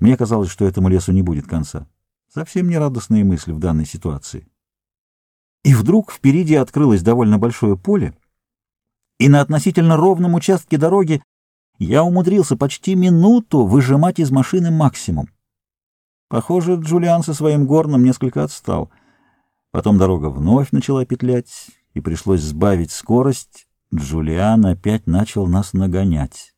Мне казалось, что этому лесу не будет конца. Совсем не радостные мысли в данной ситуации. И вдруг впереди открылось довольно большое поле, и на относительно ровном участке дороги я умудрился почти минуту выжимать из машины максимум. Похоже, Джулиан со своим горном несколько отстал. Потом дорога вновь начала петлять, и пришлось сбавить скорость. Джулиан опять начал нас нагонять.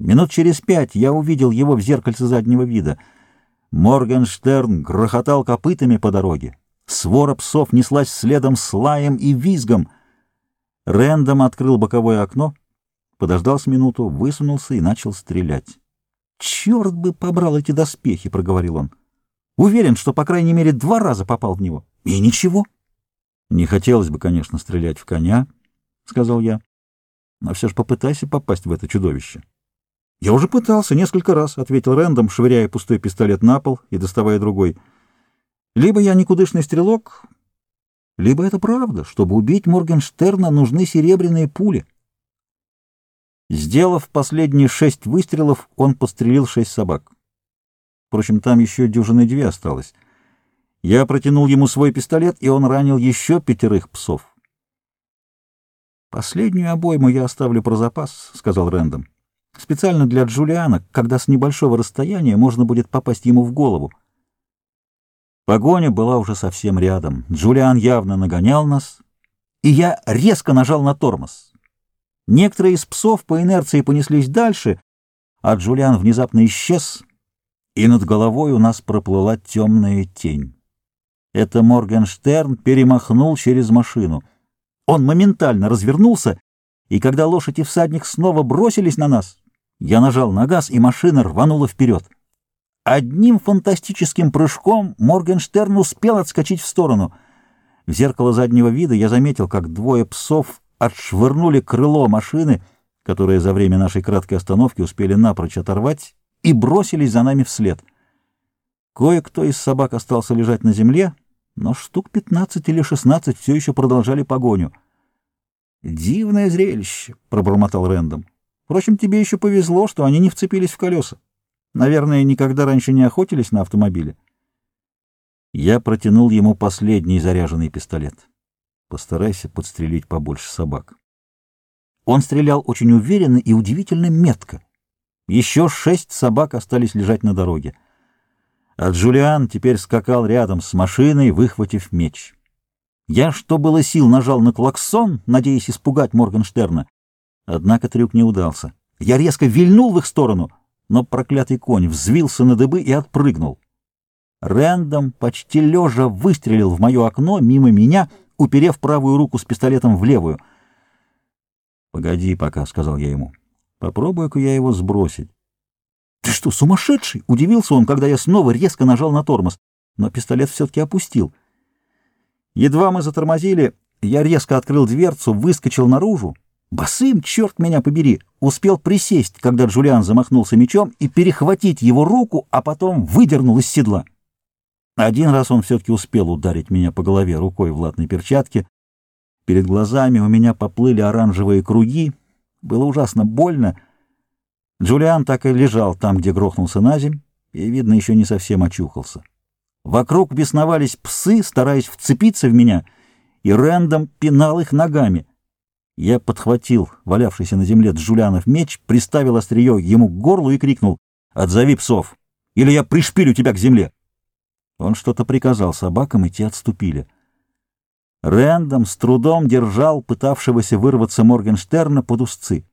Минут через пять я увидел его в зеркальце заднего вида. Моргенштерн грохотал копытами по дороге. Свора псов неслась следом с лаем и визгом. Рэндом открыл боковое окно, подождал с минуту, высунулся и начал стрелять. «Черт бы побрал эти доспехи!» — проговорил он. «Уверен, что по крайней мере два раза попал в него. И ничего». «Не хотелось бы, конечно, стрелять в коня», — сказал я. «Но все же попытайся попасть в это чудовище». «Я уже пытался несколько раз», — ответил Рэндом, швыряя пустой пистолет на пол и доставая другой. «Либо я никудышный стрелок, либо это правда. Чтобы убить Моргенштерна, нужны серебряные пули». Сделав последние шесть выстрелов, он подстрелил шесть собак. Впрочем, там еще дюжины две осталось. Я протянул ему свой пистолет, и он ранил еще пятерых псов. «Последнюю обойму я оставлю про запас», — сказал Рэндом. Специально для Джулиана, когда с небольшого расстояния можно будет попасть ему в голову. Погоня была уже совсем рядом. Джулиан явно нагонял нас, и я резко нажал на тормоз. Некоторые из псов по инерции понеслись дальше, а Джулиан внезапно исчез, и над головой у нас проплыла темная тень. Это Моргенштерн перемахнул через машину. Он моментально развернулся, и когда лошадь и всадник снова бросились на нас, я нажал на газ, и машина рванула вперед. Одним фантастическим прыжком Моргенштерн успел отскочить в сторону. В зеркало заднего вида я заметил, как двое псов отшвырнули крыло машины, которые за время нашей краткой остановки успели напрочь оторвать, и бросились за нами вслед. Кое-кто из собак остался лежать на земле, но штук 15 или 16 все еще продолжали погоню. «Дивное зрелище», — пробормотал Рэндом. Впрочем, тебе еще повезло, что они не вцепились в колеса. Наверное, никогда раньше не охотились на автомобиле. Я протянул ему последний заряженный пистолет. Постарайся подстрелить побольше собак. Он стрелял очень уверенно и удивительно метко. Еще шесть собак остались лежать на дороге. А Джулиан теперь скакал рядом с машиной, выхватив меч. Я, что было сил, нажал на клаксон, надеясь испугать Моргенштерна. Однако трюк не удался. Я резко вильнул в их сторону, но проклятый конь взвился на дыбы и отпрыгнул. Рэндом почти лежа выстрелил в мое окно мимо меня, уперев правую руку с пистолетом в левую. «Погоди пока», — сказал я ему. «Попробую-ка я его сбросить». «Ты что, сумасшедший?» — удивился он, когда я снова резко нажал на тормоз, но пистолет все-таки опустил. Едва мы затормозили, я резко открыл дверцу, выскочил наружу, Босым, черт меня побери, успел присесть, когда Джулиан замахнулся мечом, и перехватить его руку, а потом выдернул из седла. Один раз он все-таки успел ударить меня по голове рукой в латной перчатке. Перед глазами у меня поплыли оранжевые круги. Было ужасно больно. Джулиан так и лежал там, где грохнулся на земь, и, видно, еще не совсем очухался. Вокруг бесновались псы, стараясь вцепиться в меня, и Рэндом пинал их ногами. Я подхватил валявшийся на земле Джулианов меч, приставил острие ему к горлу и крикнул «Отзови псов, или я пришпилю тебя к земле!» Он что-то приказал собакам, и те отступили. Рэндом с трудом держал пытавшегося вырваться Моргенштерна под узцы.